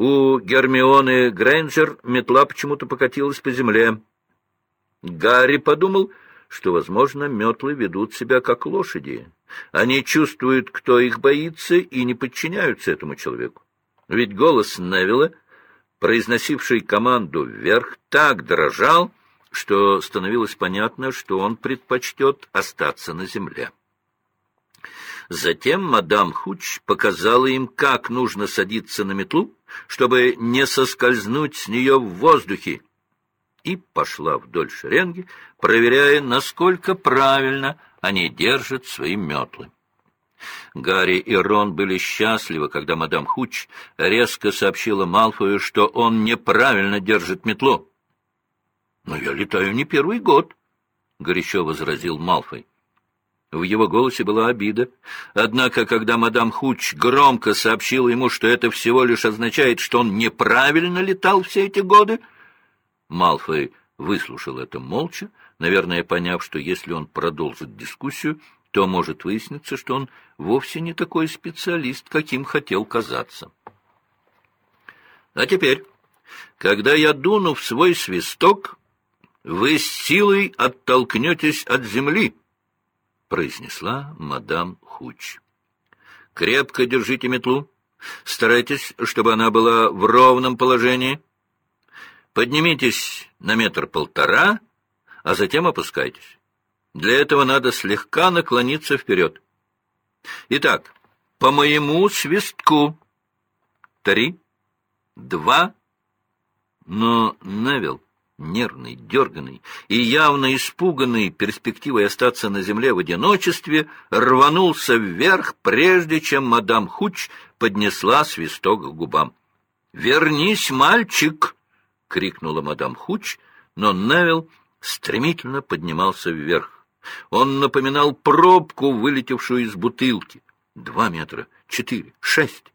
У Гермионы Грейнджер метла почему-то покатилась по земле. Гарри подумал, что, возможно, метлы ведут себя как лошади. Они чувствуют, кто их боится, и не подчиняются этому человеку. Ведь голос Невилла, произносивший команду вверх, так дрожал, что становилось понятно, что он предпочтет остаться на земле. Затем мадам Хуч показала им, как нужно садиться на метлу, чтобы не соскользнуть с нее в воздухе, и пошла вдоль шеренги, проверяя, насколько правильно они держат свои метлы. Гарри и Рон были счастливы, когда мадам Хуч резко сообщила Малфою, что он неправильно держит метлу. «Но я летаю не первый год», — горячо возразил Малфой. В его голосе была обида. Однако, когда мадам Хуч громко сообщила ему, что это всего лишь означает, что он неправильно летал все эти годы, Малфой выслушал это молча, наверное, поняв, что если он продолжит дискуссию, то может выясниться, что он вовсе не такой специалист, каким хотел казаться. А теперь, когда я дуну в свой свисток, вы с силой оттолкнетесь от земли, — произнесла мадам Хуч. — Крепко держите метлу. Старайтесь, чтобы она была в ровном положении. Поднимитесь на метр-полтора, а затем опускайтесь. Для этого надо слегка наклониться вперед. Итак, по моему свистку. Три, два. Но, Невил, нервный, дерганный и явно испуганный перспективой остаться на земле в одиночестве, рванулся вверх, прежде чем мадам Хуч поднесла свисток к губам. «Вернись, мальчик!» — крикнула мадам Хуч, но Невил стремительно поднимался вверх. Он напоминал пробку, вылетевшую из бутылки. Два метра, четыре, шесть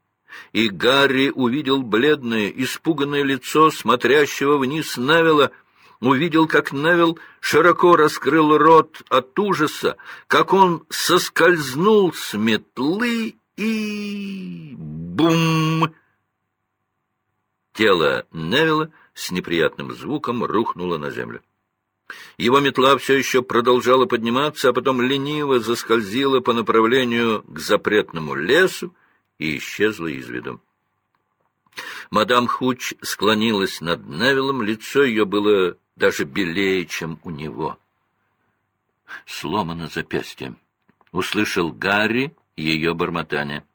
и Гарри увидел бледное, испуганное лицо смотрящего вниз Невилла, увидел, как Невилл широко раскрыл рот от ужаса, как он соскользнул с метлы и... бум! Тело Невилла с неприятным звуком рухнуло на землю. Его метла все еще продолжала подниматься, а потом лениво заскользила по направлению к запретному лесу, и исчезла из виду. Мадам Хуч склонилась над Невиллом, лицо ее было даже белее, чем у него. Сломано запястье. Услышал Гарри ее бормотание.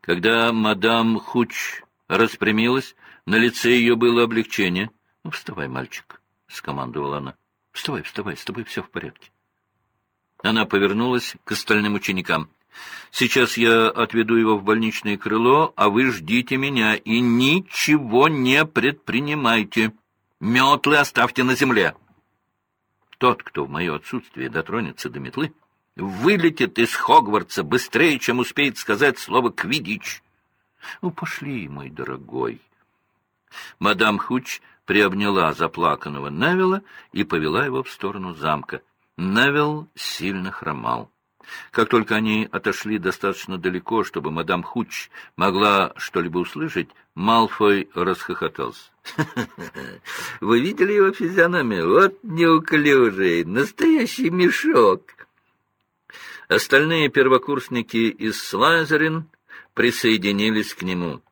Когда мадам Хуч распрямилась, на лице ее было облегчение. — Ну, вставай, мальчик, — скомандовала она. — Вставай, вставай, с тобой все в порядке. Она повернулась к остальным ученикам. Сейчас я отведу его в больничное крыло, а вы ждите меня и ничего не предпринимайте. Метлы оставьте на земле. Тот, кто в мое отсутствие дотронется до метлы, вылетит из Хогвартса быстрее, чем успеет сказать слово «квидич». Ну, пошли, мой дорогой. Мадам Хуч приобняла заплаканного Невилла и повела его в сторону замка. Невилл сильно хромал. Как только они отошли достаточно далеко, чтобы мадам Хуч могла что-либо услышать, Малфой расхохотался. — Вы видели его физиономию? Вот неуклюжий, настоящий мешок. Остальные первокурсники из Слайзерин присоединились к нему.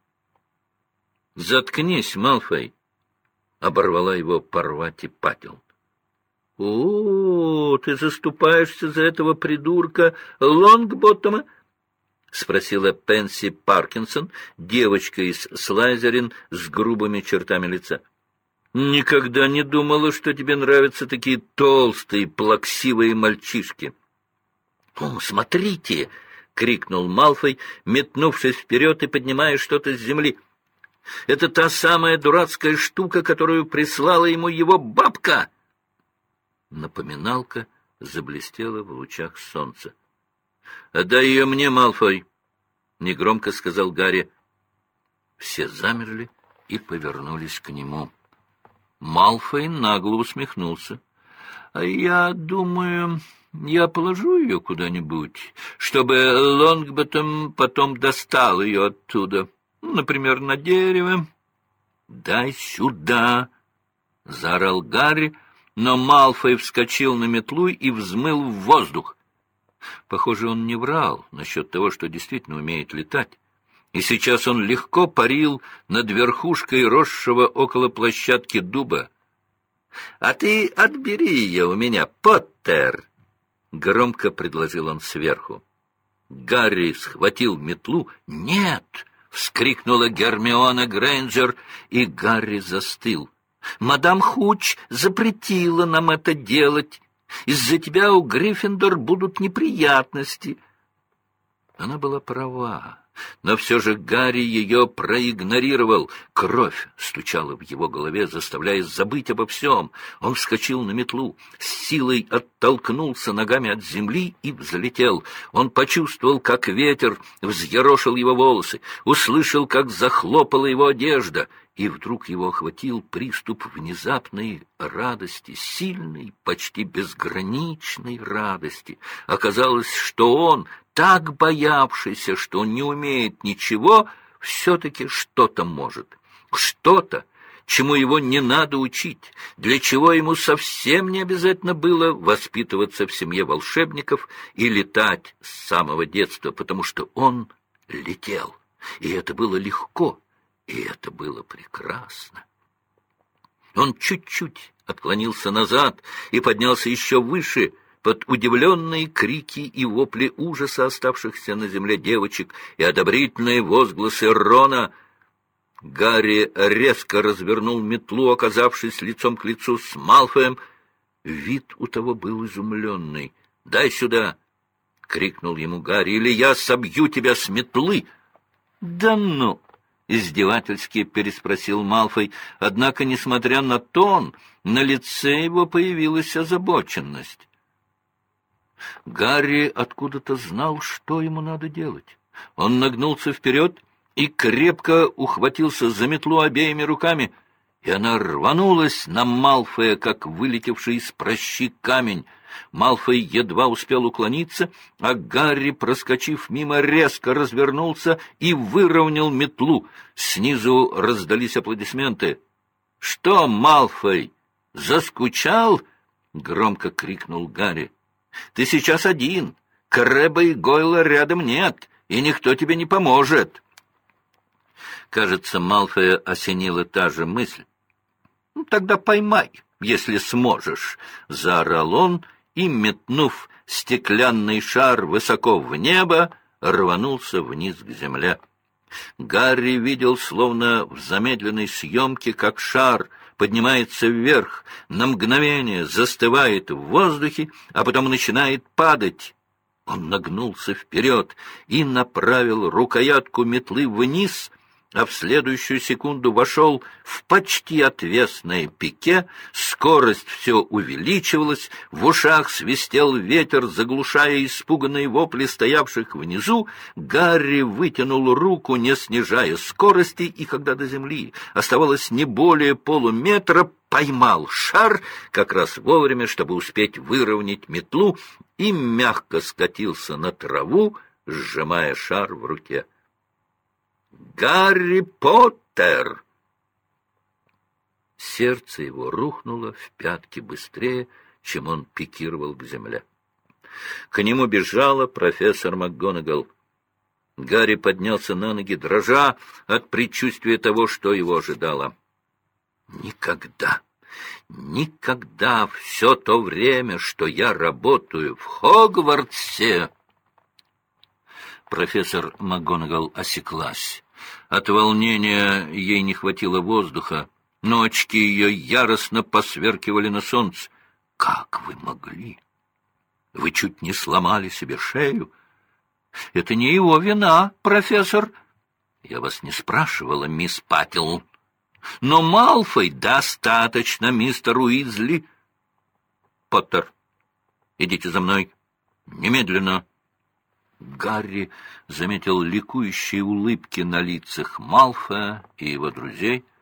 — Заткнись, Малфой! — оборвала его Парвати Патил. — О, ты заступаешься за этого придурка Лонгботтома? — спросила Пенси Паркинсон, девочка из Слайзерин с грубыми чертами лица. — Никогда не думала, что тебе нравятся такие толстые, плаксивые мальчишки. — О, смотрите! — крикнул Малфой, метнувшись вперед и поднимая что-то с земли. — Это та самая дурацкая штука, которую прислала ему его бабка! — Напоминалка заблестела в лучах солнца. — Отдай ее мне, Малфой! — негромко сказал Гарри. Все замерли и повернулись к нему. Малфой нагло усмехнулся. — я думаю, я положу ее куда-нибудь, чтобы Лонгботом потом достал ее оттуда. например, на дерево. «Дай сюда!» — заорал Гарри, но Малфой вскочил на метлу и взмыл в воздух. Похоже, он не врал насчет того, что действительно умеет летать. И сейчас он легко парил над верхушкой росшего около площадки дуба. — А ты отбери ее у меня, Поттер! — громко предложил он сверху. Гарри схватил метлу. «Нет!» — вскрикнула Гермиона Грейнджер, и Гарри застыл. «Мадам Хуч запретила нам это делать. Из-за тебя у Гриффиндор будут неприятности». Она была права. Но все же Гарри ее проигнорировал. Кровь стучала в его голове, заставляя забыть обо всем. Он вскочил на метлу, с силой оттолкнулся ногами от земли и взлетел. Он почувствовал, как ветер взъерошил его волосы, услышал, как захлопала его одежда, и вдруг его охватил приступ внезапной радости, сильной, почти безграничной радости. Оказалось, что он так боявшийся, что не умеет ничего, все-таки что-то может. Что-то, чему его не надо учить, для чего ему совсем не обязательно было воспитываться в семье волшебников и летать с самого детства, потому что он летел, и это было легко, и это было прекрасно. Он чуть-чуть отклонился назад и поднялся еще выше — под удивленные крики и вопли ужаса оставшихся на земле девочек и одобрительные возгласы Рона. Гарри резко развернул метлу, оказавшись лицом к лицу с Малфоем. Вид у того был изумленный. — Дай сюда! — крикнул ему Гарри. — Или я собью тебя с метлы! — Да ну! — издевательски переспросил Малфой. Однако, несмотря на тон, на лице его появилась озабоченность. Гарри откуда-то знал, что ему надо делать. Он нагнулся вперед и крепко ухватился за метлу обеими руками, и она рванулась на Малфоя, как вылетевший из прощи камень. Малфой едва успел уклониться, а Гарри, проскочив мимо, резко развернулся и выровнял метлу. Снизу раздались аплодисменты. — Что, Малфой, заскучал? — громко крикнул Гарри. Ты сейчас один. Крэба и Гойла рядом нет, и никто тебе не поможет. Кажется, Малфоя осенила та же мысль. «Ну, тогда поймай, если сможешь», — заорал он и, метнув стеклянный шар высоко в небо, рванулся вниз к земле. Гарри видел, словно в замедленной съемке, как шар поднимается вверх, на мгновение застывает в воздухе, а потом начинает падать. Он нагнулся вперед и направил рукоятку метлы вниз, а в следующую секунду вошел в почти отвесное пике, скорость все увеличивалась, в ушах свистел ветер, заглушая испуганные вопли стоявших внизу, Гарри вытянул руку, не снижая скорости, и когда до земли оставалось не более полуметра, поймал шар как раз вовремя, чтобы успеть выровнять метлу, и мягко скатился на траву, сжимая шар в руке. Гарри Поттер!» Сердце его рухнуло в пятки быстрее, чем он пикировал к земле. К нему бежала профессор МакГонагал. Гарри поднялся на ноги, дрожа от предчувствия того, что его ожидало. «Никогда, никогда все то время, что я работаю в Хогвартсе...» Профессор МакГонагал осеклась. От волнения ей не хватило воздуха, но очки ее яростно посверкивали на солнце. «Как вы могли? Вы чуть не сломали себе шею. Это не его вина, профессор. Я вас не спрашивала, мисс Паттел. Но Малфой достаточно, мистер Уизли. Поттер, идите за мной. Немедленно. Гарри заметил ликующие улыбки на лицах Малфоя и его друзей —